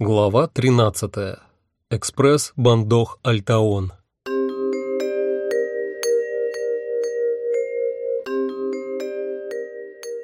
Глава 13. Экспресс Бандох Альтаон.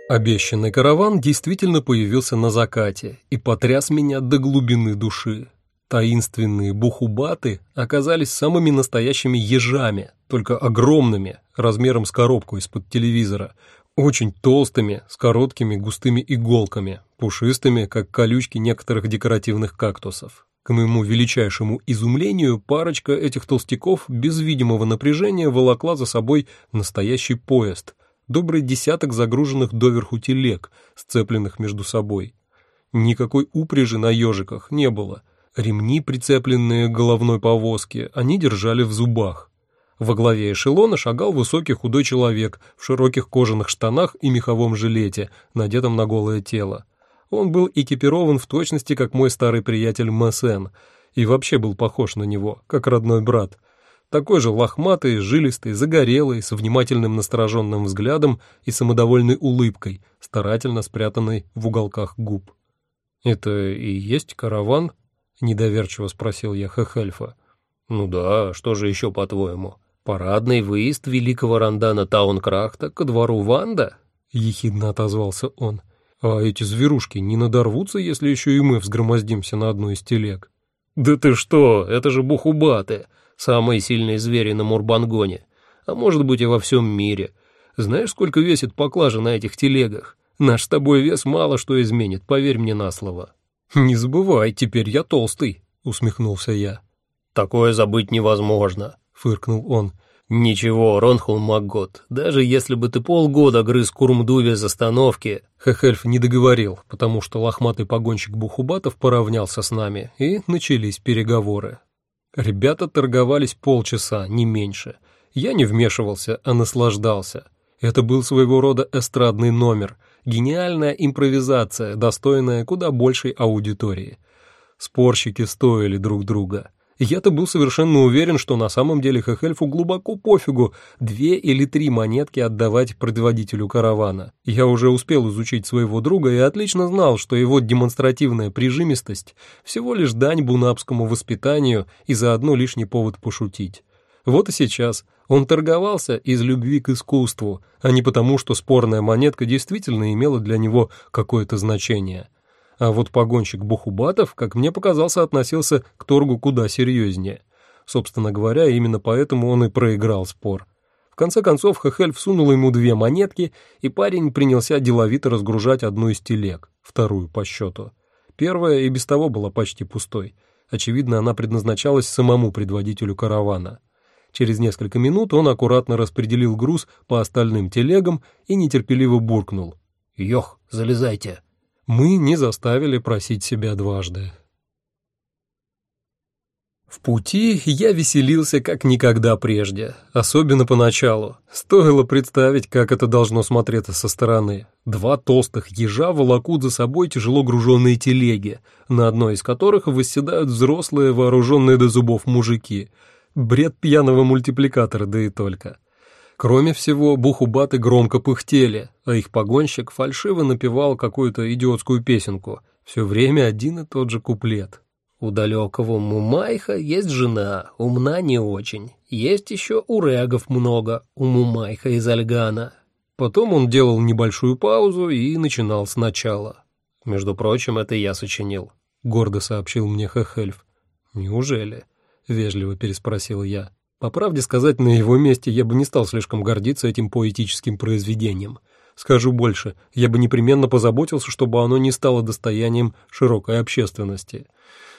Обещанный караван действительно появился на закате и потряс меня до глубины души. Таинственные бухубаты оказались самыми настоящими ежами, только огромными, размером с коробку из-под телевизора, очень толстыми, с короткими густыми иголками, пушистыми, как колючки некоторых декоративных кактусов. К моему величайшему изумлению, парочка этих толстяков без видимого напряжения волокла за собой настоящий поезд, добрый десяток загруженных доверху телег, сцепленных между собой. Никакой упряжи на ежиках не было. Ремни, прицепленные к головной повозке, они держали в зубах. Во главе эшелона шагал высокий худой человек в широких кожаных штанах и меховом жилете, надетом на голое тело. Он был экипирован в точности, как мой старый приятель Мессен, и вообще был похож на него, как родной брат. Такой же лохматый, жилистый, загорелый, с внимательным настороженным взглядом и самодовольной улыбкой, старательно спрятанной в уголках губ. «Это и есть караван?» — недоверчиво спросил я Хехельфа. «Ну да, что же еще, по-твоему?» «Парадный выезд великого рандана Таункрахта ко двору Ванда?» — ехидно отозвался он. «А эти зверушки не надорвутся, если еще и мы взгромоздимся на одну из телег?» «Да ты что, это же бухубаты, самые сильные звери на Мурбангоне, а может быть и во всем мире. Знаешь, сколько весит поклажа на этих телегах? Наш с тобой вес мало что изменит, поверь мне на слово». «Не забывай, теперь я толстый», — усмехнулся я. «Такое забыть невозможно», — фыркнул он. «Ничего, Ронхул Макгот, даже если бы ты полгода грыз курмду без остановки...» Хехельф не договорил, потому что лохматый погонщик Бухубатов поравнялся с нами, и начались переговоры. Ребята торговались полчаса, не меньше. Я не вмешивался, а наслаждался. Это был своего рода эстрадный номер, гениальная импровизация, достойная куда большей аудитории. Спорщики стоили друг друга. Я-то был совершенно уверен, что на самом деле Хехельфу глубоко пофигу две или три монетки отдавать предводителю каравана. Я уже успел изучить своего друга и отлично знал, что его демонстративная прижимистость всего лишь дань бунапскому воспитанию и заодно лишний повод пошутить. Вот и сейчас он торговался из любви к искусству, а не потому, что спорная монетка действительно имела для него какое-то значение. А вот погонщик Бухубатов, как мне показался, относился к торгу куда серьезнее. Собственно говоря, именно поэтому он и проиграл спор. В конце концов, Хехель всунул ему две монетки, и парень принялся деловито разгружать одну из телег, вторую по счету. Первая и без того была почти пустой. Очевидно, она предназначалась самому предводителю каравана. Через несколько минут он аккуратно распределил груз по остальным телегам и нетерпеливо буркнул. «Йох, залезайте!» Мы не заставили просить себя дважды. В пути я веселился как никогда прежде, особенно поначалу. Стоило представить, как это должно смотреться со стороны. Два толстых ежа волокут за собой тяжело груженные телеги, на одной из которых восседают взрослые, вооруженные до зубов мужики. Бред пьяного мультипликатора, да и только. Кроме всего, бухубаты громко пыхтели, а их погонщик фальшиво напевал какую-то идиотскую песенку. Все время один и тот же куплет. «У далекого Мумайха есть жена, умна не очень. Есть еще у Регов много, у Мумайха из Альгана». Потом он делал небольшую паузу и начинал сначала. «Между прочим, это я сочинил», — гордо сообщил мне Хехельф. «Неужели?» — вежливо переспросил я. По правде сказать, на его месте я бы не стал слишком гордиться этим поэтическим произведением. Скажу больше, я бы непременно позаботился, чтобы оно не стало достоянием широкой общественности.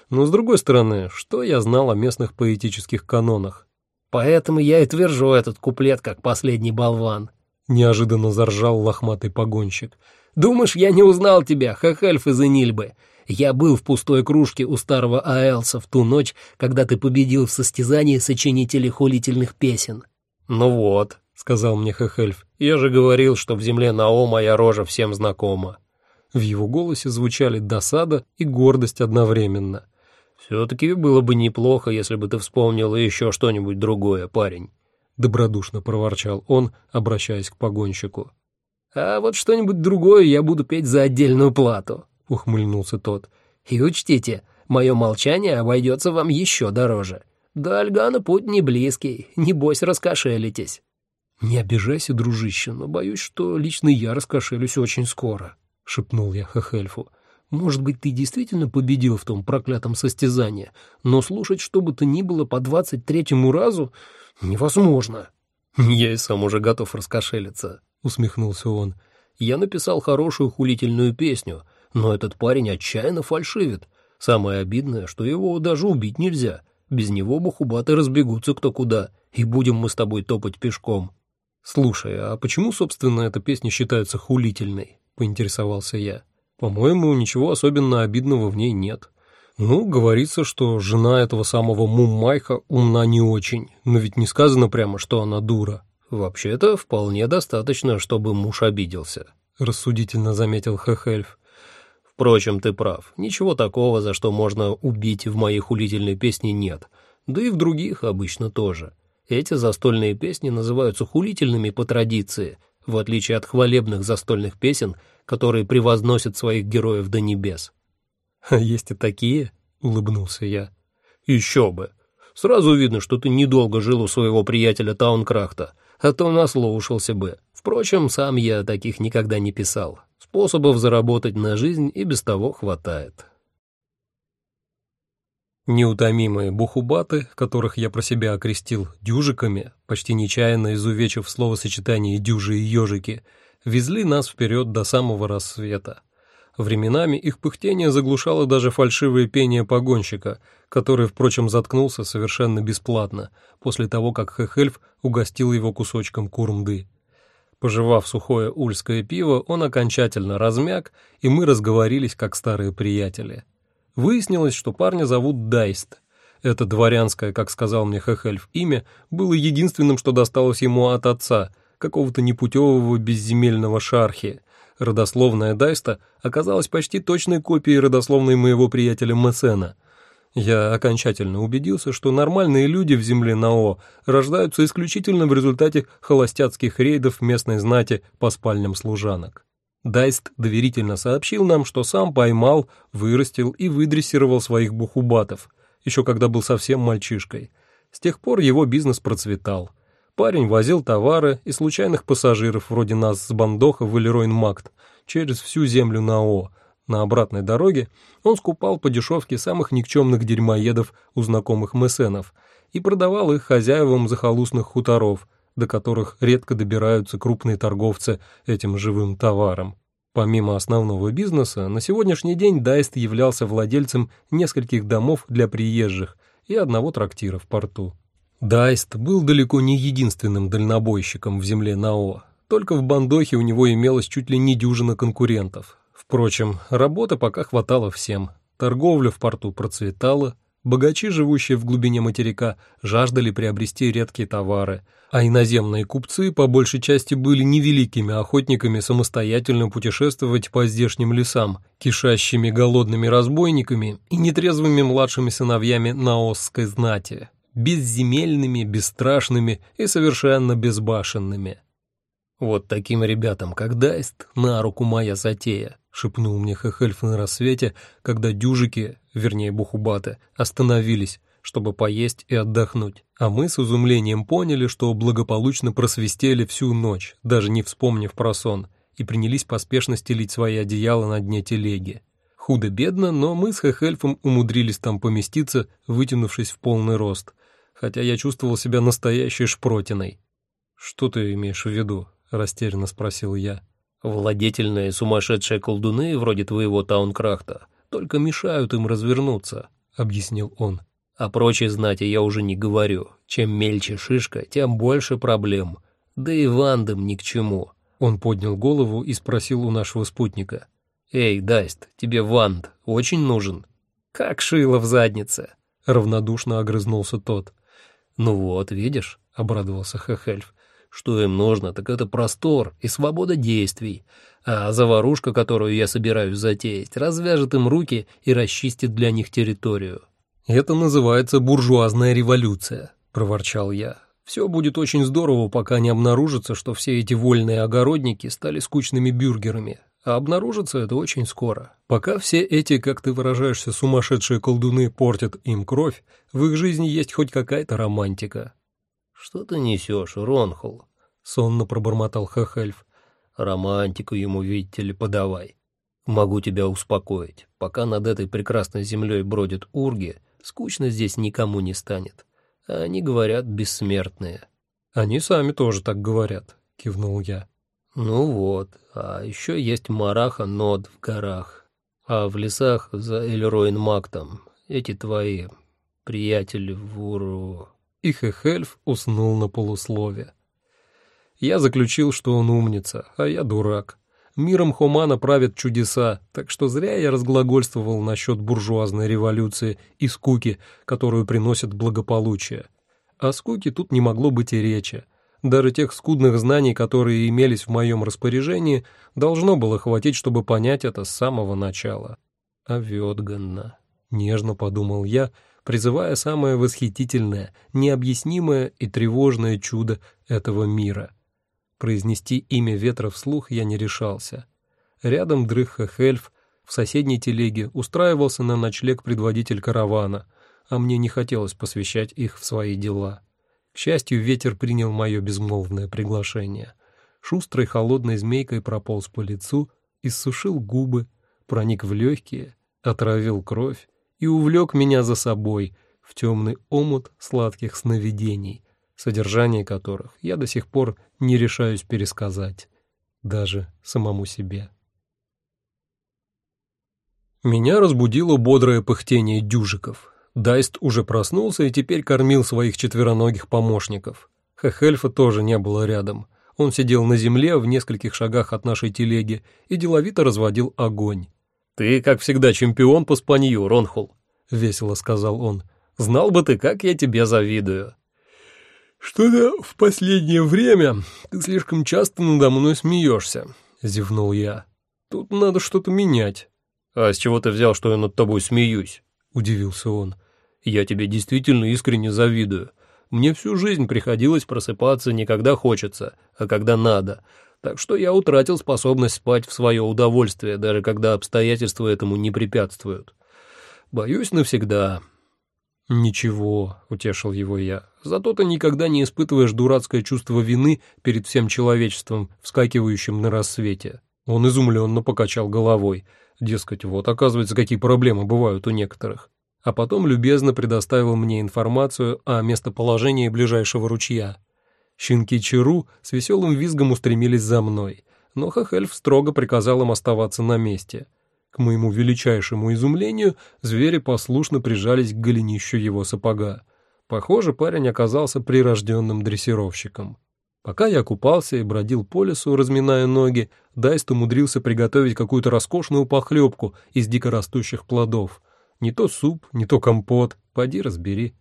Но, с другой стороны, что я знал о местных поэтических канонах? «Поэтому я и твержу этот куплет, как последний болван», — неожиданно заржал лохматый погонщик. «Думаешь, я не узнал тебя, хахальф из Энильбы? Я был в пустой кружке у старого Аэлса в ту ночь, когда ты победил в состязании сочинителей хулительных песен». «Ну вот», — сказал мне Хехельф, — «я же говорил, что в земле Нао моя рожа всем знакома». В его голосе звучали досада и гордость одновременно. «Все-таки было бы неплохо, если бы ты вспомнил еще что-нибудь другое, парень», — добродушно проворчал он, обращаясь к погонщику. «А вот что-нибудь другое я буду петь за отдельную плату», — ухмыльнулся тот. «И учтите, Мое молчание обойдется вам еще дороже. До Альгана путь не близкий, небось раскошелитесь». «Не обижайся, дружище, но боюсь, что лично я раскошелюсь очень скоро», — шепнул я Хехельфу. «Может быть, ты действительно победил в том проклятом состязании, но слушать что бы то ни было по двадцать третьему разу невозможно». «Я и сам уже готов раскошелиться», — усмехнулся он. «Я написал хорошую хулительную песню, но этот парень отчаянно фальшивит. Самое обидное, что его даже убить нельзя. Без него бухубаты разбегутся кто куда, и будем мы с тобой топать пешком». «Слушай, а почему, собственно, эта песня считается хулительной?» — поинтересовался я. «По-моему, ничего особенно обидного в ней нет». Ну, говорится, что жена этого самого Мумайха умна не очень, но ведь не сказано прямо, что она дура. Вообще-то вполне достаточно, чтобы муж обиделся, рассудительно заметил Хехельф. Впрочем, ты прав. Ничего такого, за что можно убить в моей хулительной песне нет. Да и в других обычно тоже. Эти застольные песни называются хулительными по традиции, в отличие от хвалебных застольных песен, которые превозносят своих героев до небес. «А есть и такие?» — улыбнулся я. «Еще бы. Сразу видно, что ты недолго жил у своего приятеля Таункрахта, а то наслушался бы. Впрочем, сам я таких никогда не писал. Способов заработать на жизнь и без того хватает». Неутомимые бухубаты, которых я про себя окрестил дюжиками, почти нечаянно изувечив словосочетание «дюжи» и «ежики», везли нас вперед до самого рассвета. Временами их пыхтение заглушало даже фальшивое пение погонщика, который, впрочем, заткнулся совершенно бесплатно, после того, как Хехельф угостил его кусочком курмды. Пожевав сухое ульское пиво, он окончательно размяк, и мы разговорились как старые приятели. Выяснилось, что парня зовут Дайст. Это дворянское, как сказал мне Хехельф, имя было единственным, что досталось ему от отца, какого-то непутевого безземельного шархи, родословная Дайста оказалась почти точной копией родословной моего приятеля Мессена. Я окончательно убедился, что нормальные люди в земле Нао рождаются исключительно в результате холостяцких рейдов местной знати по спальням служанок. Дайст доверительно сообщил нам, что сам поймал, вырастил и выдрессировал своих бухубатов, еще когда был совсем мальчишкой. С тех пор его бизнес процветал. Парень возил товары и случайных пассажиров вроде нас с Бандоха в Элеройн-Макт через всю землю Нао. На обратной дороге он скупал по дешевке самых никчемных дерьмоедов у знакомых мессенов и продавал их хозяевам захолустных хуторов, до которых редко добираются крупные торговцы этим живым товаром. Помимо основного бизнеса, на сегодняшний день Дайст являлся владельцем нескольких домов для приезжих и одного трактира в порту. Дайст был далеко не единственным дальнобойщиком в земле Нао. Только в Бандохе у него имелось чуть ли не дюжина конкурентов. Впрочем, работы пока хватало всем. Торговля в порту процветала, богачи, живущие в глубине материка, жаждали приобрести редкие товары, а иноземные купцы по большей части были невеликими охотниками самостоятельно путешествовать по здешним лесам, кишащими голодными разбойниками и нетрезвыми младшими сыновьями наосской знати безземельными, бесстрашными и совершенно безбашенными. «Вот таким ребятам, как Дайст, на руку моя затея», — шепнул мне Хехельф на рассвете, когда дюжики, вернее бухубаты, остановились, чтобы поесть и отдохнуть. А мы с изумлением поняли, что благополучно просвистели всю ночь, даже не вспомнив про сон, и принялись поспешно стелить свои одеяла на дне телеги. Худо-бедно, но мы с Хехельфом умудрились там поместиться, вытянувшись в полный рост — хотя я чувствовал себя настоящей шпротиной. «Что ты имеешь в виду?» — растерянно спросил я. «Владетельные сумасшедшие колдуны, вроде твоего Таункрахта, только мешают им развернуться», — объяснил он. «О прочей знати я уже не говорю. Чем мельче шишка, тем больше проблем. Да и вандам ни к чему». Он поднял голову и спросил у нашего спутника. «Эй, Дайст, тебе ванд очень нужен?» «Как шило в заднице», — равнодушно огрызнулся тот. «Ну вот, видишь», — обрадовался Хехельф, — «что им нужно, так это простор и свобода действий, а заварушка, которую я собираюсь затеять, развяжет им руки и расчистит для них территорию». «Это называется буржуазная революция», — проворчал я. «Все будет очень здорово, пока не обнаружится, что все эти вольные огородники стали скучными бюргерами, А обнаружится это очень скоро. Пока все эти, как ты выражаешься, сумасшедшие колдуны портят им кровь, в их жизни есть хоть какая-то романтика. «Что ты несешь, Ронхол?» — сонно пробормотал Хехельф. «Романтику ему, видите ли, подавай. Могу тебя успокоить. Пока над этой прекрасной землей бродят урги, скучно здесь никому не станет. А они говорят бессмертные». «Они сами тоже так говорят», — кивнул я. «Ну вот, а еще есть Мараха Нод в горах, а в лесах за Эльроин Мактом эти твои приятели Вуру...» И Хехельф уснул на полуслове. Я заключил, что он умница, а я дурак. Миром Хумана правят чудеса, так что зря я разглагольствовал насчет буржуазной революции и скуки, которую приносит благополучие. О скуке тут не могло быть и речи. Даже тех скудных знаний, которые имелись в моем распоряжении, должно было хватить, чтобы понять это с самого начала. А Ветганна, нежно подумал я, призывая самое восхитительное, необъяснимое и тревожное чудо этого мира. Произнести имя ветра вслух я не решался. Рядом дрых Хельф, в соседней телеге устраивался на ночлег предводитель каравана, а мне не хотелось посвящать их в свои дела. К счастью, ветер принял мое безмолвное приглашение. Шустрой холодной змейкой прополз по лицу, иссушил губы, проник в легкие, отравил кровь и увлек меня за собой в темный омут сладких сновидений, содержание которых я до сих пор не решаюсь пересказать, даже самому себе. Меня разбудило бодрое пыхтение дюжиков. Дайст уже проснулся и теперь кормил своих четвероногих помощников. Хехельфа тоже не было рядом. Он сидел на земле в нескольких шагах от нашей телеги и деловито разводил огонь. «Ты, как всегда, чемпион по спанью, Ронхол», — весело сказал он. «Знал бы ты, как я тебе завидую». «Что-то в последнее время ты слишком часто надо мной смеешься», — зевнул я. «Тут надо что-то менять». «А с чего ты взял, что я над тобой смеюсь?» — удивился он. «Я тебе действительно искренне завидую. Мне всю жизнь приходилось просыпаться не когда хочется, а когда надо, так что я утратил способность спать в свое удовольствие, даже когда обстоятельства этому не препятствуют. Боюсь навсегда». «Ничего», — утешил его я, — «зато ты никогда не испытываешь дурацкое чувство вины перед всем человечеством, вскакивающим на рассвете». Он изумленно покачал головой. Дескать, вот, оказывается, какие проблемы бывают у некоторых. А потом любезно предоставил мне информацию о местоположении ближайшего ручья. Щенки Чару с веселым визгом устремились за мной, но Хахельф строго приказал им оставаться на месте — к моему величайшему изумлению, звери послушно прижались к голенищу его сапога. Похоже, парень оказался прирожденным дрессировщиком. Пока я купался и бродил по лесу, разминая ноги, Дайст умудрился приготовить какую-то роскошную похлебку из дикорастущих плодов. Не то суп, не то компот, поди разбери.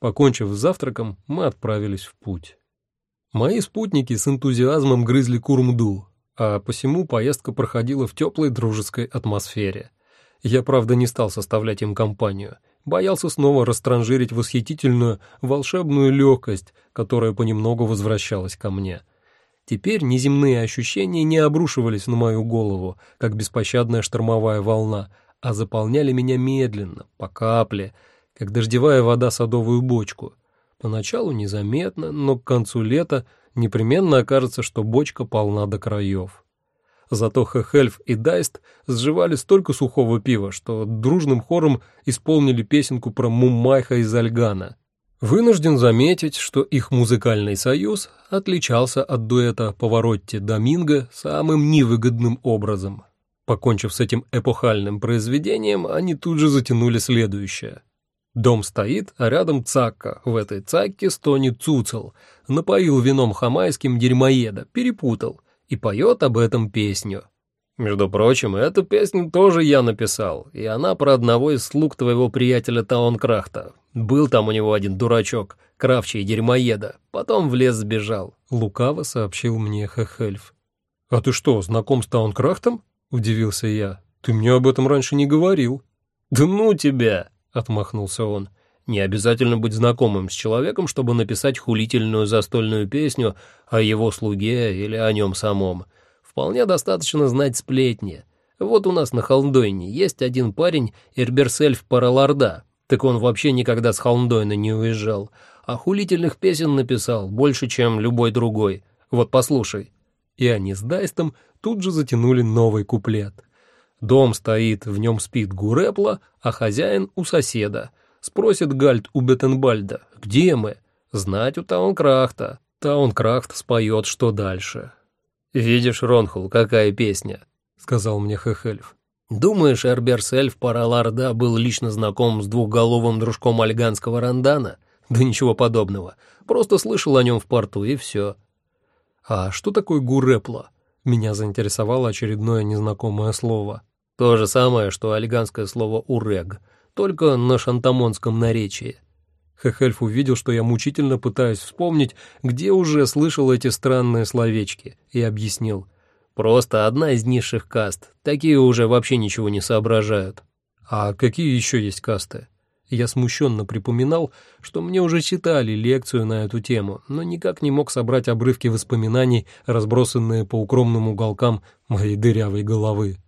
Покончив с завтраком, мы отправились в путь. Мои спутники с энтузиазмом грызли курмду, а посему поездка проходила в теплой дружеской атмосфере. Я, правда, не стал составлять им компанию, боялся снова растранжирить восхитительную, волшебную легкость, которая понемногу возвращалась ко мне. Теперь неземные ощущения не обрушивались на мою голову, как беспощадная штормовая волна, а заполняли меня медленно, по капле, как дождевая вода садовую бочку. Поначалу незаметно, но к концу лета — непременно окажется, что бочка полна до краев. Зато Хехельф и Дайст сживали столько сухого пива, что дружным хором исполнили песенку про Муммайха из Альгана. Вынужден заметить, что их музыкальный союз отличался от дуэта Поворотти Доминго самым невыгодным образом. Покончив с этим эпохальным произведением, они тут же затянули следующее — Дом стоит, а рядом цакка. В этой цакке стонет цуцел. Напоил вином хамайским дерьмоеда, перепутал. И поет об этом песню. Между прочим, эту песню тоже я написал, и она про одного из слуг твоего приятеля Таункрахта. Был там у него один дурачок, кравчий дерьмоеда, потом в лес сбежал. Лукаво сообщил мне Хехельф. «А ты что, знаком с Таункрахтом?» — удивился я. «Ты мне об этом раньше не говорил». «Да ну тебя!» — отмахнулся он. «Не обязательно быть знакомым с человеком, чтобы написать хулительную застольную песню о его слуге или о нем самом. Вполне достаточно знать сплетни. Вот у нас на Холмдойне есть один парень Эрберсельф Параларда, так он вообще никогда с Холмдойна не уезжал, а хулительных песен написал больше, чем любой другой. Вот послушай». И они с Дайстом тут же затянули новый куплет. Дом стоит, в нем спит Гурепла, а хозяин у соседа. Спросит Гальд у Беттенбальда, где мы? Знать у Таункрахта. Таункрафт споет, что дальше. «Видишь, Ронхул, какая песня», — сказал мне Хехельф. «Думаешь, Эрберсельф Параларда был лично знаком с двухголовым дружком альганского рандана? Да ничего подобного. Просто слышал о нем в порту, и все». «А что такое гурепла?» Меня заинтересовало очередное незнакомое слово. То же самое, что альганское слово «урег», только на шантамонском наречии. Хехельф увидел, что я мучительно пытаюсь вспомнить, где уже слышал эти странные словечки, и объяснил. «Просто одна из низших каст. Такие уже вообще ничего не соображают». «А какие еще есть касты?» Я смущенно припоминал, что мне уже читали лекцию на эту тему, но никак не мог собрать обрывки воспоминаний, разбросанные по укромным уголкам моей дырявой головы.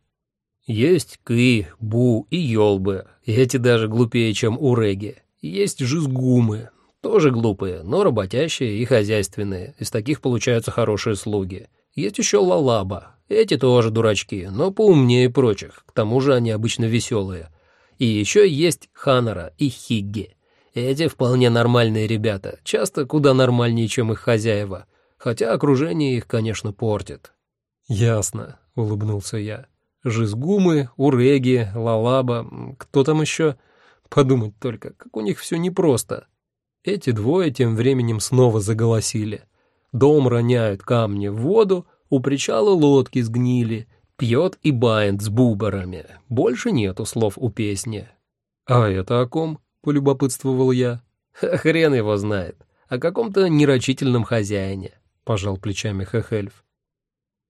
Есть Кы, Бу и Ёлбы, эти даже глупее, чем Уреги. Есть жизгумы, тоже глупые, но работящие и хозяйственные. Из таких получаются хорошие слуги. Есть еще лалаба. Эти тоже дурачки, но поумнее прочих. К тому же они обычно веселые. И еще есть ханара и хигги. Эти вполне нормальные ребята, часто куда нормальнее, чем их хозяева. Хотя окружение их, конечно, портит. «Ясно», — улыбнулся я. «Жизгумы, уреги, лалаба, кто там еще?» Подумать только, как у них все непросто. Эти двое тем временем снова заголосили. Дом роняют камни в воду, у причала лодки сгнили, пьет и бает с бубарами. Больше нету слов у песни. «А это о ком?» — полюбопытствовал я. «Хрен его знает. О каком-то нерочительном хозяине», — пожал плечами Хехельф.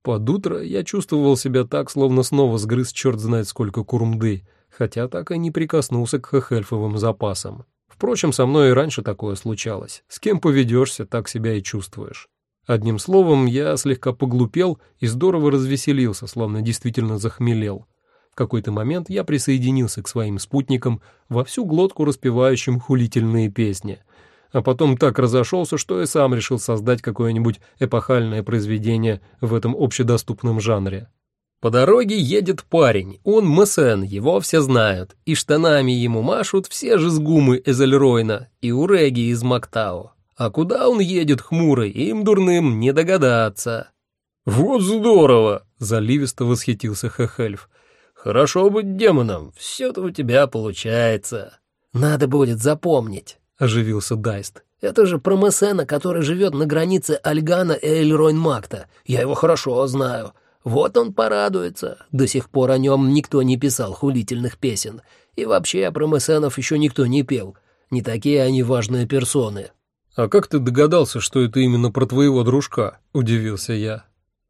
Под утро я чувствовал себя так, словно снова сгрыз черт знает сколько курмды, хотя так и не прикоснулся к хехельфовым запасам. Впрочем, со мной и раньше такое случалось. С кем поведешься, так себя и чувствуешь. Одним словом, я слегка поглупел и здорово развеселился, словно действительно захмелел. В какой-то момент я присоединился к своим спутникам, во всю глотку распевающим хулительные песни, а потом так разошелся, что и сам решил создать какое-нибудь эпохальное произведение в этом общедоступном жанре. По дороге едет парень, он Мессен, его все знают, и штанами ему машут все же сгумы из Эльройна и уреги из Мактао. А куда он едет хмурый, им дурным не догадаться. «Вот здорово!» — заливисто восхитился Хехельф. «Хорошо быть демоном, все-то у тебя получается». «Надо будет запомнить», — оживился Дайст. «Это же про Мессена, который живет на границе Альгана и Эльройн-Макта. Я его хорошо знаю». Вот он порадуется. До сих пор о нем никто не писал хулительных песен. И вообще про Мессенов еще никто не пел. Не такие они важные персоны. «А как ты догадался, что это именно про твоего дружка?» — удивился я.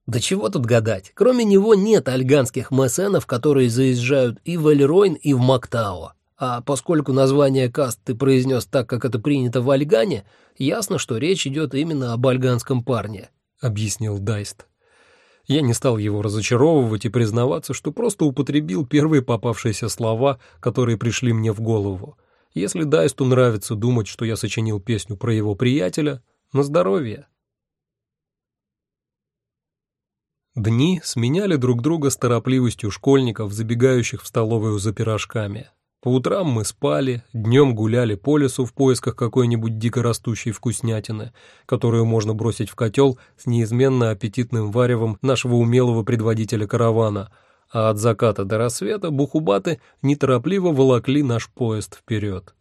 «Да чего тут гадать? Кроме него нет альганских мессенов, которые заезжают и в Эльройн, и в Мактао. А поскольку название каст ты произнес так, как это принято в Альгане, ясно, что речь идет именно об альганском парне», — объяснил Дайст. Я не стал его разочаровывать и признаваться, что просто употребил первые попавшиеся слова, которые пришли мне в голову. Если Дайсту нравится думать, что я сочинил песню про его приятеля, на здоровье. Дни сменяли друг друга с торопливостью школьников, забегающих в столовую за пирожками. По утрам мы спали, днем гуляли по лесу в поисках какой-нибудь дикорастущей вкуснятины, которую можно бросить в котел с неизменно аппетитным варевом нашего умелого предводителя каравана, а от заката до рассвета бухубаты неторопливо волокли наш поезд вперед.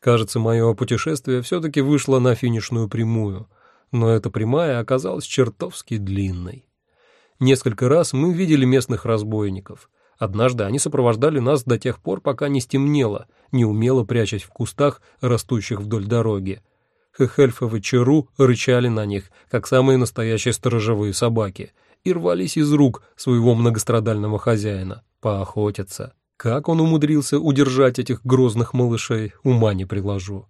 Кажется, мое путешествие все-таки вышло на финишную прямую, но эта прямая оказалась чертовски длинной. Несколько раз мы видели местных разбойников — Однажды они сопровождали нас до тех пор, пока не стемнело, неумело прячась в кустах, растущих вдоль дороги. Хехельфовы Чару рычали на них, как самые настоящие сторожевые собаки, и рвались из рук своего многострадального хозяина, поохотиться. Как он умудрился удержать этих грозных малышей, ума не приложу.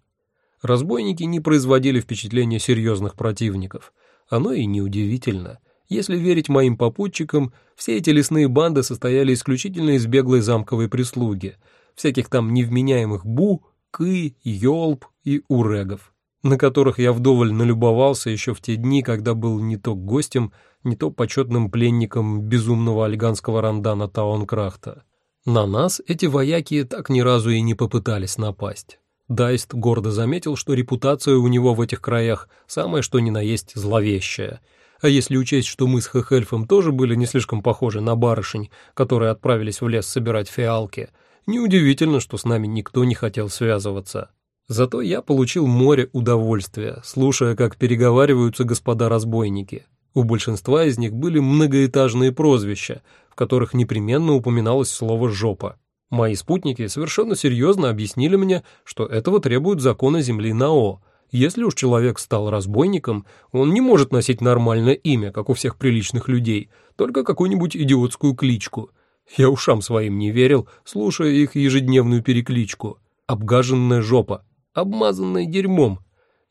Разбойники не производили впечатления серьезных противников. Оно и неудивительно — Если верить моим попутчикам, все эти лесные банды состояли исключительно из беглой замковой прислуги, всяких там невменяемых бу, кы, ёлб и урегов, на которых я вдоволь налюбовался еще в те дни, когда был не то гостем, не то почетным пленником безумного альганского рандана Таункрахта. На нас эти вояки так ни разу и не попытались напасть. Дайст гордо заметил, что репутация у него в этих краях самая что ни на есть зловещая. А если учесть, что мы с Хехельфом тоже были не слишком похожи на барышень, которые отправились в лес собирать фиалки, неудивительно, что с нами никто не хотел связываться. Зато я получил море удовольствия, слушая, как переговариваются господа разбойники. У большинства из них были многоэтажные прозвища, в которых непременно упоминалось слово «жопа». Мои спутники совершенно серьезно объяснили мне, что этого требуют законы Земли Нао. Если уж человек стал разбойником, он не может носить нормальное имя, как у всех приличных людей, только какую-нибудь идиотскую кличку. Я ушам своим не верил, слушая их ежедневную перекличку. Обгаженная жопа, обмазанная дерьмом,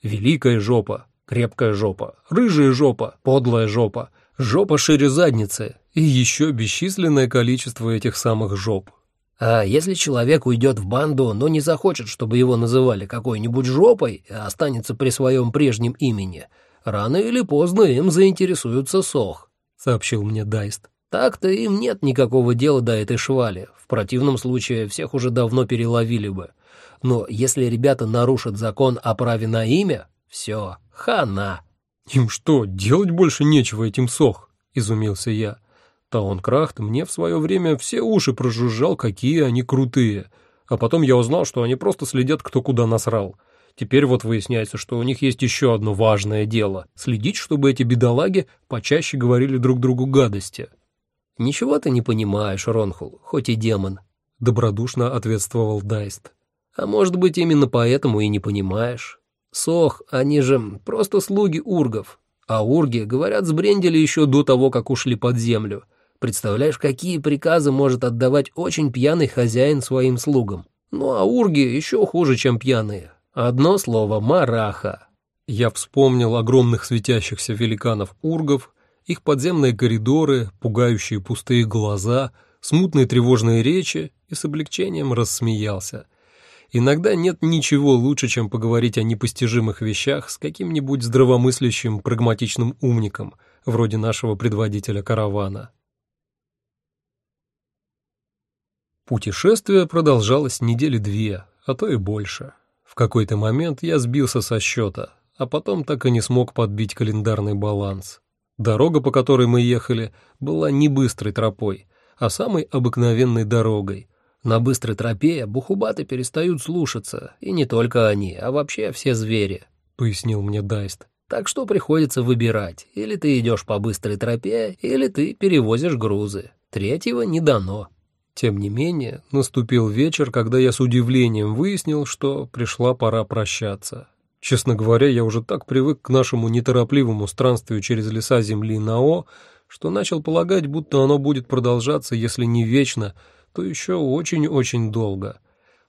великая жопа, крепкая жопа, рыжая жопа, подлая жопа, жопа шире задницы и еще бесчисленное количество этих самых жоп. А если человек уйдет в банду, но не захочет, чтобы его называли какой-нибудь жопой, а останется при своем прежнем имени, рано или поздно им заинтересуется сох, — сообщил мне Дайст. Так-то им нет никакого дела до этой швали, в противном случае всех уже давно переловили бы. Но если ребята нарушат закон о праве на имя, все, хана. «Им что, делать больше нечего этим сох?» — изумился я. Таункрахт мне в свое время все уши прожужжал, какие они крутые. А потом я узнал, что они просто следят, кто куда насрал. Теперь вот выясняется, что у них есть еще одно важное дело — следить, чтобы эти бедолаги почаще говорили друг другу гадости. «Ничего ты не понимаешь, Ронхул, хоть и демон», — добродушно ответствовал Дайст. «А может быть, именно поэтому и не понимаешь. Сох, они же просто слуги ургов, а урги, говорят, сбрендили еще до того, как ушли под землю». Представляешь, какие приказы может отдавать очень пьяный хозяин своим слугам? Ну а урги еще хуже, чем пьяные. Одно слово — мараха. Я вспомнил огромных светящихся великанов-ургов, их подземные коридоры, пугающие пустые глаза, смутные тревожные речи и с облегчением рассмеялся. Иногда нет ничего лучше, чем поговорить о непостижимых вещах с каким-нибудь здравомыслящим прагматичным умником, вроде нашего предводителя каравана. Путешествие продолжалось недели две, а то и больше. В какой-то момент я сбился со счета, а потом так и не смог подбить календарный баланс. Дорога, по которой мы ехали, была не быстрой тропой, а самой обыкновенной дорогой. На быстрой тропе бухубаты перестают слушаться, и не только они, а вообще все звери, — пояснил мне Дайст. Так что приходится выбирать, или ты идешь по быстрой тропе, или ты перевозишь грузы. Третьего не дано. Тем не менее, наступил вечер, когда я с удивлением выяснил, что пришла пора прощаться. Честно говоря, я уже так привык к нашему неторопливому странствию через леса земли Нао, что начал полагать, будто оно будет продолжаться, если не вечно, то еще очень-очень долго.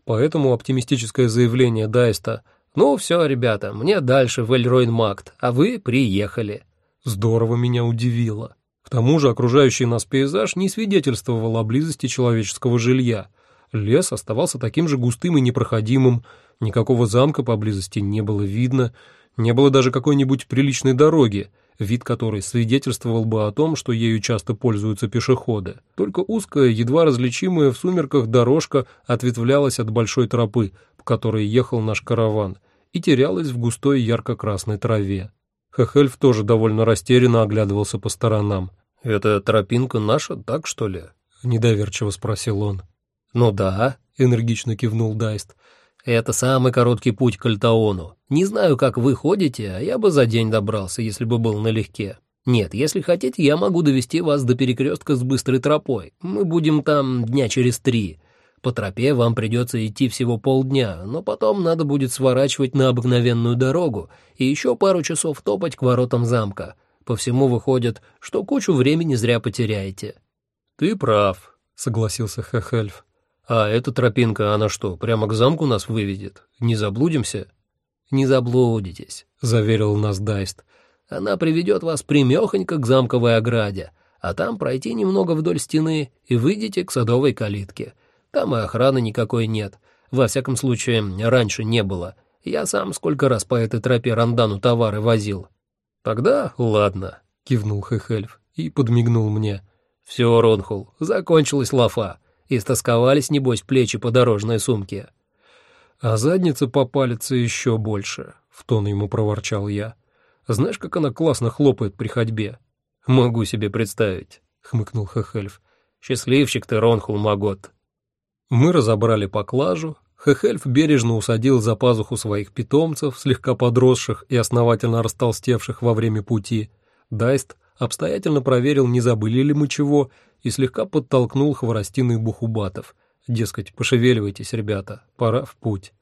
Поэтому оптимистическое заявление Дайста «Ну все, ребята, мне дальше в Эльройн-Макт, а вы приехали» здорово меня удивило тому же окружающий нас пейзаж не свидетельствовал о близости человеческого жилья. Лес оставался таким же густым и непроходимым, никакого замка поблизости не было видно, не было даже какой-нибудь приличной дороги, вид которой свидетельствовал бы о том, что ею часто пользуются пешеходы. Только узкая, едва различимая в сумерках дорожка ответвлялась от большой тропы, по которой ехал наш караван, и терялась в густой ярко-красной траве. Хехельф тоже довольно растерянно оглядывался по сторонам. «Это тропинка наша, так что ли?» — недоверчиво спросил он. «Ну да», — энергично кивнул Дайст. «Это самый короткий путь к Альтаону. Не знаю, как вы ходите, а я бы за день добрался, если бы был налегке. Нет, если хотите, я могу довести вас до перекрестка с быстрой тропой. Мы будем там дня через три. По тропе вам придется идти всего полдня, но потом надо будет сворачивать на обыкновенную дорогу и еще пару часов топать к воротам замка. По всему выходит, что кучу времени зря потеряете». «Ты прав», — согласился Хехельф. «А эта тропинка, она что, прямо к замку нас выведет? Не заблудимся?» «Не заблудитесь», — заверил нас Дайст. Она приведет вас примехонько к замковой ограде, а там пройти немного вдоль стены и выйдете к садовой калитке. Там и охраны никакой нет. Во всяком случае, раньше не было. Я сам сколько раз по этой тропе Рандану товары возил. Тогда ладно, кивнул Хехельф и подмигнул мне. Все, Ронхул, закончилась лафа. Истосковались, небось, плечи по дорожной сумке. А задница попалится еще больше, в тон ему проворчал я. Знаешь, как она классно хлопает при ходьбе? Могу себе представить, хмыкнул Хехельф. Счастливчик ты, Ронхул Магот. Мы разобрали поклажу, Хехельф бережно усадил за пазуху своих питомцев, слегка подросших и основательно растолстевших во время пути. Дайст обстоятельно проверил, не забыли ли мы чего, и слегка подтолкнул хворостиных бухубатов. Дескать, пошевеливайтесь, ребята, пора в путь.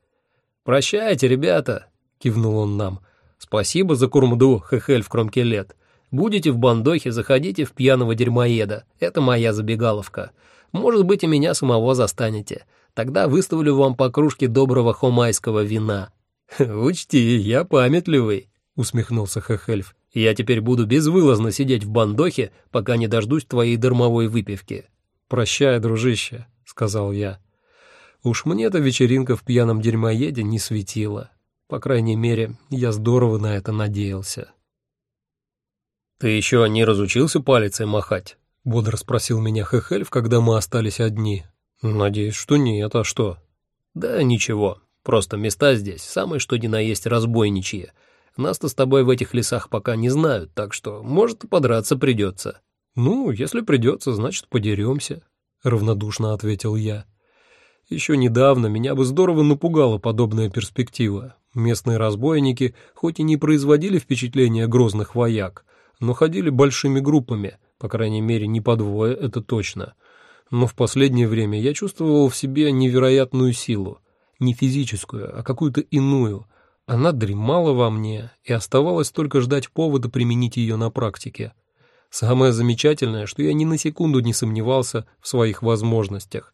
«Прощайте, ребята!» — кивнул он нам. «Спасибо за курмду, Хехельф Кромкелет. Будете в Бандохе, заходите в пьяного дерьмоеда. Это моя забегаловка. Может быть, и меня самого застанете. Тогда выставлю вам по кружке доброго хомайского вина». «Учти, я памятливый», — усмехнулся Хехельф. «Я теперь буду безвылазно сидеть в бандохе, пока не дождусь твоей дармовой выпивки». «Прощай, дружище», — сказал я. Уж мне эта вечеринка в пьяном дерьмоеде не светила. По крайней мере, я здорово на это надеялся. «Ты еще не разучился палицей махать?» — бодро спросил меня Хехельф, когда мы остались одни. «Надеюсь, что нет, а что?» «Да ничего, просто места здесь самые что ни на есть разбойничьи. Нас-то с тобой в этих лесах пока не знают, так что, может, подраться придется». «Ну, если придется, значит, подеремся», — равнодушно ответил я. Еще недавно меня бы здорово напугала подобная перспектива. Местные разбойники хоть и не производили впечатления грозных вояк, но ходили большими группами, по крайней мере, не по двое, это точно — но в последнее время я чувствовал в себе невероятную силу, не физическую, а какую-то иную. Она дремала во мне, и оставалось только ждать повода применить ее на практике. Самое замечательное, что я ни на секунду не сомневался в своих возможностях.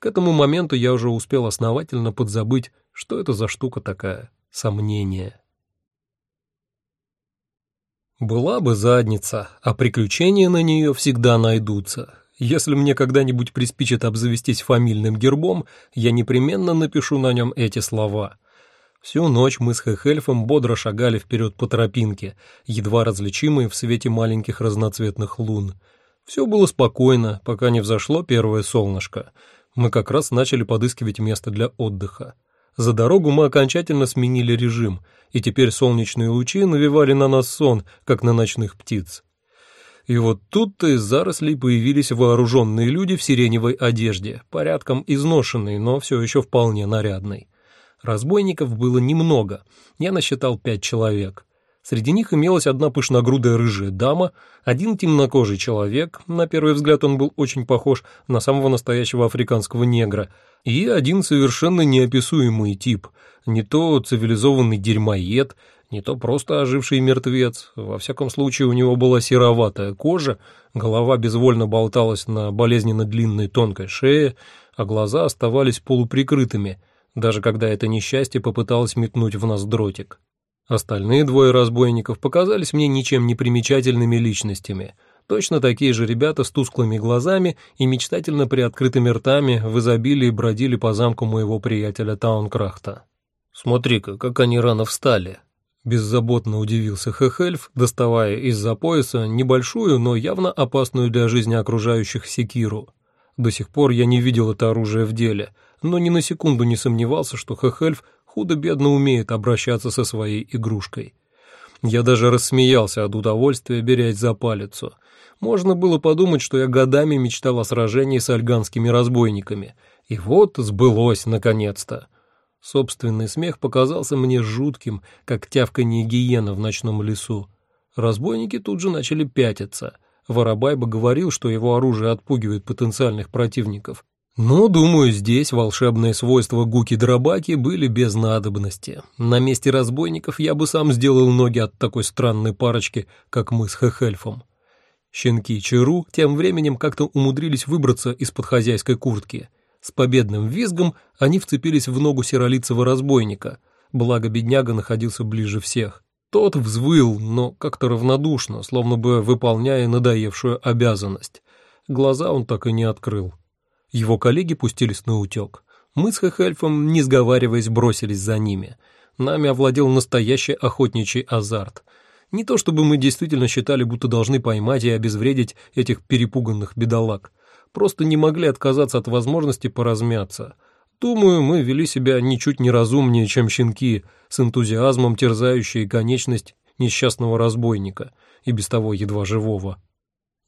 К этому моменту я уже успел основательно подзабыть, что это за штука такая — сомнение. Была бы задница, а приключения на нее всегда найдутся. Если мне когда-нибудь приспичит обзавестись фамильным гербом, я непременно напишу на нем эти слова. Всю ночь мы с Хехельфом бодро шагали вперед по тропинке, едва различимые в свете маленьких разноцветных лун. Все было спокойно, пока не взошло первое солнышко. Мы как раз начали подыскивать место для отдыха. За дорогу мы окончательно сменили режим, и теперь солнечные лучи навевали на нас сон, как на ночных птиц. И вот тут-то из зарослей появились вооруженные люди в сиреневой одежде, порядком изношенной, но все еще вполне нарядной. Разбойников было немного, я насчитал пять человек. Среди них имелась одна пышногрудая рыжая дама, один темнокожий человек, на первый взгляд он был очень похож на самого настоящего африканского негра, и один совершенно неописуемый тип, не то цивилизованный дерьмоед, не то просто оживший мертвец. Во всяком случае, у него была сероватая кожа, голова безвольно болталась на болезненно длинной тонкой шее, а глаза оставались полуприкрытыми, даже когда это несчастье попыталось метнуть в нас дротик. Остальные двое разбойников показались мне ничем не примечательными личностями. Точно такие же ребята с тусклыми глазами и мечтательно приоткрытыми ртами в изобилии бродили по замку моего приятеля Таункрахта. «Смотри-ка, как они рано встали», Беззаботно удивился Хехельф, доставая из-за пояса небольшую, но явно опасную для жизни окружающих секиру. До сих пор я не видел это оружие в деле, но ни на секунду не сомневался, что Хехельф худо-бедно умеет обращаться со своей игрушкой. Я даже рассмеялся от удовольствия, берясь за палицу. Можно было подумать, что я годами мечтал о сражении с альганскими разбойниками. И вот сбылось наконец-то. Собственный смех показался мне жутким, как тявканье гиена в ночном лесу. Разбойники тут же начали пятиться. Воробайба говорил, что его оружие отпугивает потенциальных противников. Но, думаю, здесь волшебные свойства гуки-дробаки были без надобности. На месте разбойников я бы сам сделал ноги от такой странной парочки, как мы с Хехельфом. Щенки Чару тем временем как-то умудрились выбраться из-под хозяйской куртки — с победным визгом они вцепились в ногу серолицего разбойника, благо бедняга находился ближе всех. Тот взвыл, но как-то равнодушно, словно бы выполняя надоевшую обязанность. Глаза он так и не открыл. Его коллеги пустились на утек. Мы с Хехельфом, не сговариваясь, бросились за ними. Нами овладел настоящий охотничий азарт. Не то чтобы мы действительно считали, будто должны поймать и обезвредить этих перепуганных бедолаг. Просто не могли отказаться от возможности поразмяться. Думаю, мы вели себя ничуть не разумнее, чем щенки, с энтузиазмом терзающие конечность несчастного разбойника, и без того едва живого.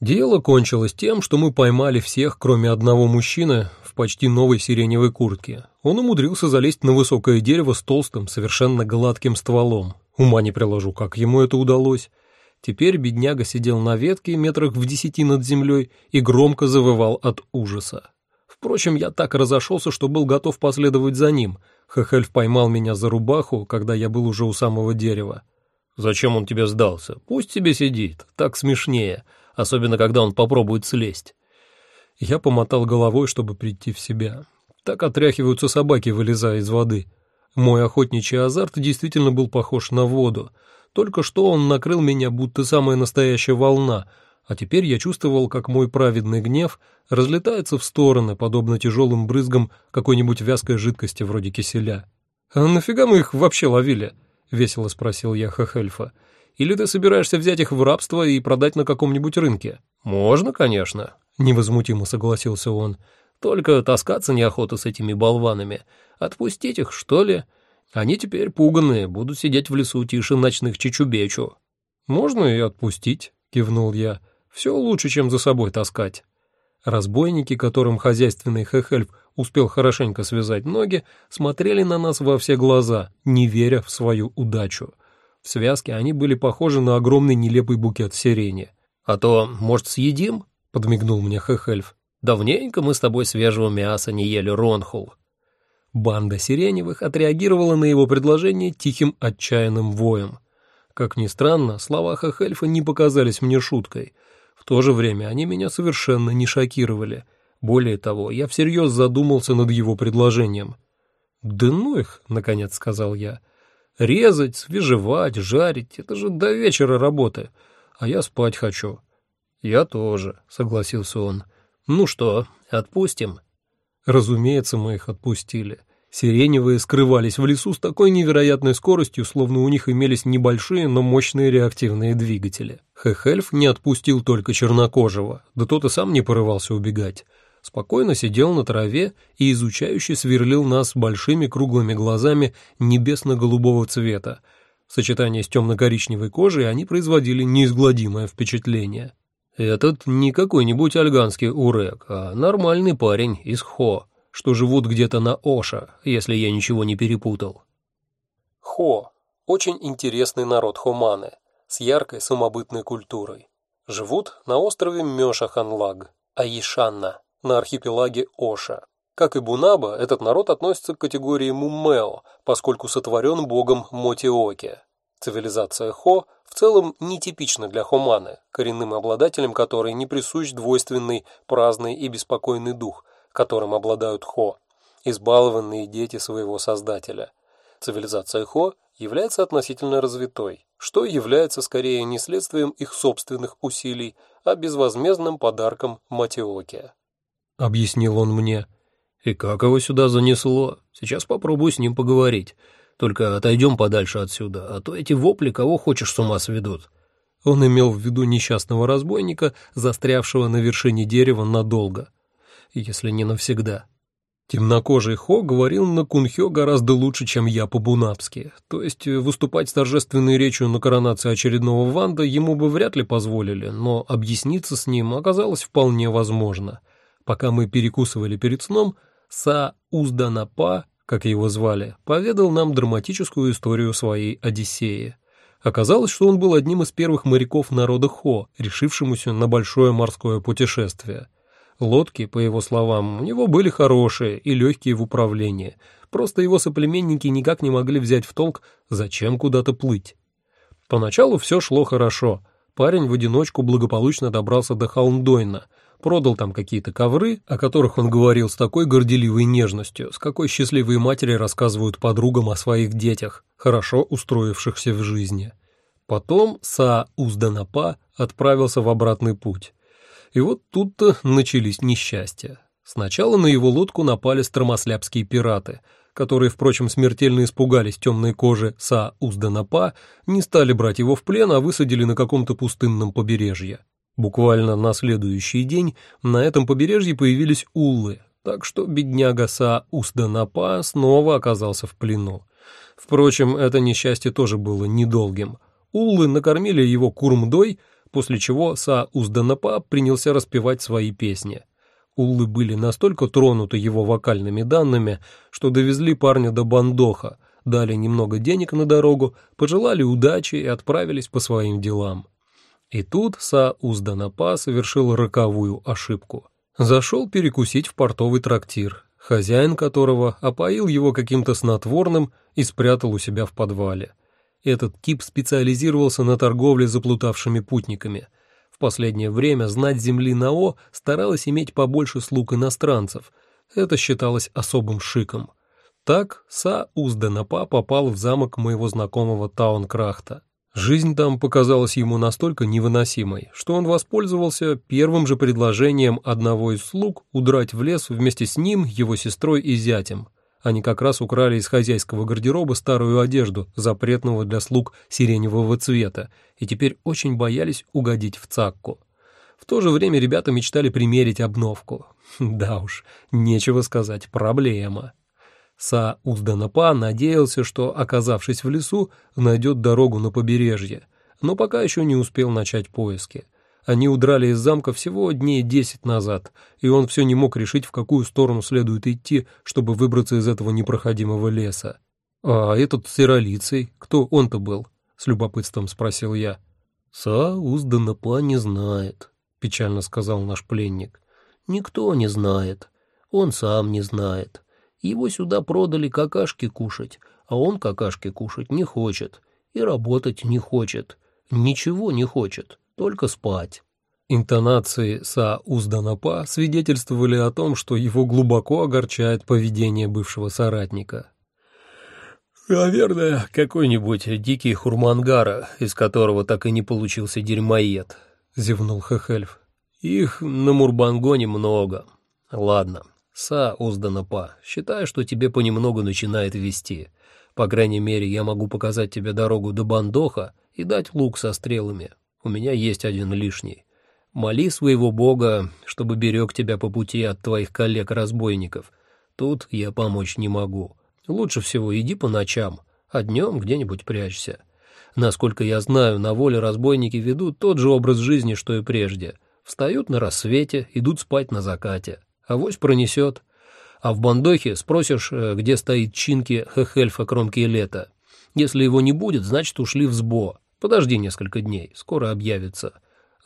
Дело кончилось тем, что мы поймали всех, кроме одного мужчины, в почти новой сиреневой куртке. Он умудрился залезть на высокое дерево с толстым, совершенно гладким стволом. Ума не приложу, как ему это удалось. Теперь бедняга сидел на ветке метрах в десяти над землей и громко завывал от ужаса. Впрочем, я так разошелся, что был готов последовать за ним. Хехельф поймал меня за рубаху, когда я был уже у самого дерева. «Зачем он тебе сдался? Пусть себе сидит, так смешнее» особенно когда он попробует слезть. Я помотал головой, чтобы прийти в себя. Так отряхиваются собаки, вылезая из воды. Мой охотничий азарт действительно был похож на воду. Только что он накрыл меня, будто самая настоящая волна, а теперь я чувствовал, как мой праведный гнев разлетается в стороны, подобно тяжелым брызгам какой-нибудь вязкой жидкости вроде киселя. «А нафига мы их вообще ловили?» — весело спросил я Хахельфа. Или ты собираешься взять их в рабство и продать на каком-нибудь рынке? Можно, конечно, невозмутимо согласился он. Только таскаться неохота с этими болванами. Отпустить их, что ли? Они теперь пуганные, будут сидеть в лесу тише ночных чечубечу. Можно и отпустить, кивнул я. Все лучше, чем за собой таскать. Разбойники, которым хозяйственный Хехельф успел хорошенько связать ноги, смотрели на нас во все глаза, не веря в свою удачу. В связке они были похожи на огромный нелепый букет сирени. «А то, может, съедим?» — подмигнул мне Хехельф. «Давненько мы с тобой свежего мяса не ели, Ронхул». Банда Сиреневых отреагировала на его предложение тихим отчаянным воем. Как ни странно, слова Хехельфа не показались мне шуткой. В то же время они меня совершенно не шокировали. Более того, я всерьез задумался над его предложением. «Да ну их», — наконец сказал я, — Резать, свежевать, жарить — это же до вечера работы, а я спать хочу». «Я тоже», — согласился он. «Ну что, отпустим?» Разумеется, мы их отпустили. Сиреневые скрывались в лесу с такой невероятной скоростью, словно у них имелись небольшие, но мощные реактивные двигатели. Хехельф не отпустил только чернокожего, да тот и сам не порывался убегать спокойно сидел на траве и изучающе сверлил нас большими круглыми глазами небесно-голубого цвета. В сочетании с темно-коричневой кожей они производили неизгладимое впечатление. Этот не какой-нибудь альганский урек, а нормальный парень из Хо, что живут где-то на Оша, если я ничего не перепутал. Хо – очень интересный народ хоманы, с яркой самобытной культурой. Живут на острове Мёшаханлаг, Аишанна на архипелаге Оша. Как и Бунаба, этот народ относится к категории Муммео, поскольку сотворен богом Мотиоке. Цивилизация Хо в целом нетипична для Хоманы, коренным обладателем которой не присущ двойственный, праздный и беспокойный дух, которым обладают Хо, избалованные дети своего создателя. Цивилизация Хо является относительно развитой, что является скорее не следствием их собственных усилий, а безвозмездным подарком Матиоке объяснил он мне. «И как его сюда занесло? Сейчас попробую с ним поговорить. Только отойдем подальше отсюда, а то эти вопли кого хочешь с ума сведут». Он имел в виду несчастного разбойника, застрявшего на вершине дерева надолго, если не навсегда. Темнокожий Хо говорил на кунхё гораздо лучше, чем я по-бунапски, то есть выступать с торжественной речью на коронации очередного Ванда ему бы вряд ли позволили, но объясниться с ним оказалось вполне возможно — Пока мы перекусывали перед сном, Са Узданапа, как его звали, поведал нам драматическую историю своей Одиссеи. Оказалось, что он был одним из первых моряков народа Хо, решившемуся на большое морское путешествие. Лодки, по его словам, у него были хорошие и легкие в управлении, просто его соплеменники никак не могли взять в толк, зачем куда-то плыть. Поначалу все шло хорошо. Парень в одиночку благополучно добрался до Холмдойна — продал там какие-то ковры, о которых он говорил с такой горделивой нежностью, с какой счастливые матери рассказывают подругам о своих детях, хорошо устроившихся в жизни. Потом Са Узданапа отправился в обратный путь. И вот тут-то начались несчастья. Сначала на его лодку напали стромослябские пираты, которые, впрочем, смертельно испугались темной кожи Са Узданапа, не стали брать его в плен, а высадили на каком-то пустынном побережье. Буквально на следующий день на этом побережье появились уллы, так что бедняга Са Узданапа снова оказался в плену. Впрочем, это несчастье тоже было недолгим – Уллы накормили его курмдой, после чего Са Узданапа принялся распевать свои песни. Уллы были настолько тронуты его вокальными данными, что довезли парня до Бандоха, дали немного денег на дорогу, пожелали удачи и отправились по своим делам. И тут Са Узданапа совершил роковую ошибку. Зашел перекусить в портовый трактир, хозяин которого опоил его каким-то снотворным и спрятал у себя в подвале. Этот тип специализировался на торговле заплутавшими путниками. В последнее время знать земли Нао старалась иметь побольше слуг иностранцев. Это считалось особым шиком. Так Са Узданапа попал в замок моего знакомого Таункрахта. Жизнь там показалась ему настолько невыносимой, что он воспользовался первым же предложением одного из слуг удрать в лес вместе с ним, его сестрой и зятем – они как раз украли из хозяйского гардероба старую одежду, запретного для слуг сиреневого цвета, и теперь очень боялись угодить в цакку. В то же время ребята мечтали примерить обновку. Да уж, нечего сказать, проблема. Са Узданапа надеялся, что, оказавшись в лесу, найдет дорогу на побережье, но пока еще не успел начать поиски. Они удрали из замка всего дней десять назад, и он все не мог решить, в какую сторону следует идти, чтобы выбраться из этого непроходимого леса. «А этот с Иролицей, кто он-то был?» — с любопытством спросил я. «Саузданапа не знает», — печально сказал наш пленник. «Никто не знает. Он сам не знает. Его сюда продали какашки кушать, а он какашки кушать не хочет и работать не хочет. Ничего не хочет только спать». Интонации Са Узданапа свидетельствовали о том, что его глубоко огорчает поведение бывшего соратника. «Наверное, какой-нибудь дикий хурмангара, из которого так и не получился дерьмоед», — зевнул Хехельф. «Их на Мурбангоне много. Ладно, Са Узданапа, считай, что тебе понемногу начинает вести. По крайней мере, я могу показать тебе дорогу до Бандоха и дать лук со стрелами. У меня есть один лишний. Моли своего Бога, чтобы берег тебя по пути от твоих коллег-разбойников. Тут я помочь не могу. Лучше всего иди по ночам, а днем где-нибудь прячься. Насколько я знаю, на воле разбойники ведут тот же образ жизни, что и прежде. Встают на рассвете, идут спать на закате. Авось пронесет. А в Бандохе спросишь, э, где стоит Чинки Хехельфа кромки лета. Если его не будет, значит, ушли в сбо. Подожди несколько дней, скоро объявится.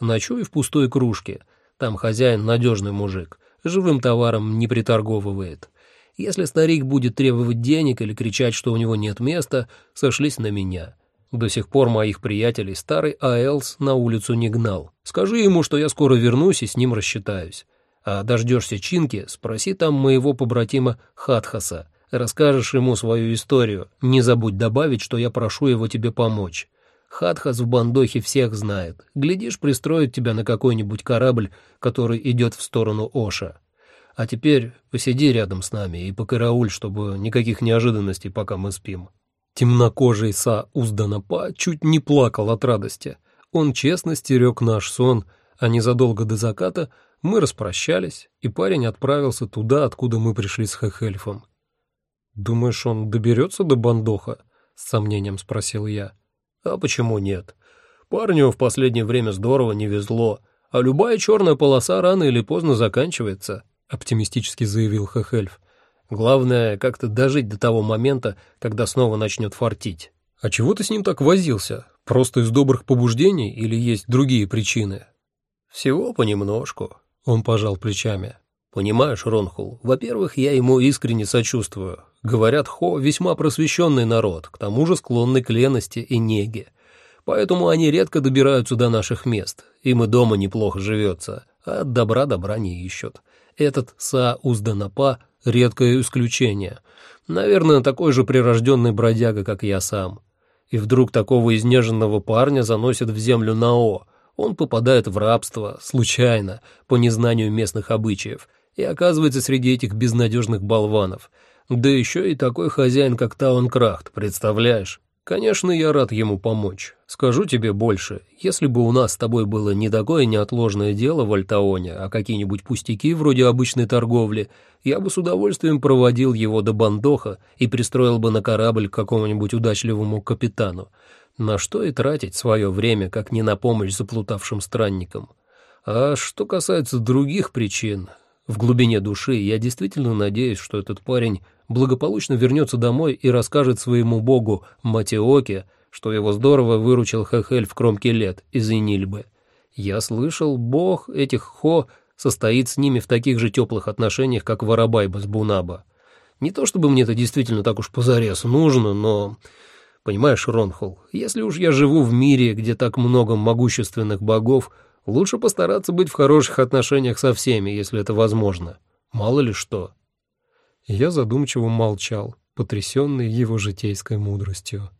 Ночуй в пустой кружке. Там хозяин надежный мужик, живым товаром не приторговывает. Если старик будет требовать денег или кричать, что у него нет места, сошлись на меня. До сих пор моих приятелей старый Аэлс на улицу не гнал. Скажи ему, что я скоро вернусь и с ним рассчитаюсь. А дождешься Чинки, спроси там моего побратима Хатхаса. Расскажешь ему свою историю. Не забудь добавить, что я прошу его тебе помочь. Хатхас в Бандохе всех знает. Глядишь, пристроит тебя на какой-нибудь корабль, который идет в сторону Оша. А теперь посиди рядом с нами и покарауль, чтобы никаких неожиданностей, пока мы спим». Темнокожий Са Узданапа чуть не плакал от радости. Он честно стерег наш сон, а незадолго до заката мы распрощались, и парень отправился туда, откуда мы пришли с Хехельфом. «Думаешь, он доберется до Бандоха?» — с сомнением спросил я. А почему нет? Парню в последнее время здорово не везло, а любая черная полоса рано или поздно заканчивается, оптимистически заявил Хехельф. Главное, как-то дожить до того момента, когда снова начнет фартить. А чего ты с ним так возился? Просто из добрых побуждений или есть другие причины? Всего понемножку. Он пожал плечами. Понимаешь, Ронхул, во-первых, я ему искренне сочувствую. Говорят, Хо весьма просвещенный народ, к тому же склонный к лености и неге. Поэтому они редко добираются до наших мест. Им и дома неплохо живется, а от добра добра не ищут. Этот Са Узданапа — редкое исключение. Наверное, такой же прирожденный бродяга, как я сам. И вдруг такого изнеженного парня заносят в землю Нао. Он попадает в рабство, случайно, по незнанию местных обычаев, и оказывается среди этих безнадежных болванов. Да еще и такой хозяин, как Таункрахт, представляешь? Конечно, я рад ему помочь. Скажу тебе больше, если бы у нас с тобой было не такое неотложное дело в Альтаоне, а какие-нибудь пустяки вроде обычной торговли, я бы с удовольствием проводил его до Бандоха и пристроил бы на корабль к какому-нибудь удачливому капитану. На что и тратить свое время, как не на помощь заплутавшим странникам. А что касается других причин, в глубине души я действительно надеюсь, что этот парень благополучно вернется домой и расскажет своему богу Матиоке, что его здорово выручил Хехель в кромке лет из Инильбы. Я слышал, бог этих Хо состоит с ними в таких же теплых отношениях, как Варабайба с Бунаба. Не то чтобы мне это действительно так уж позарез нужно, но... Понимаешь, Ронхол, если уж я живу в мире, где так много могущественных богов, лучше постараться быть в хороших отношениях со всеми, если это возможно. Мало ли что. Я задумчиво молчал, потрясенный его житейской мудростью.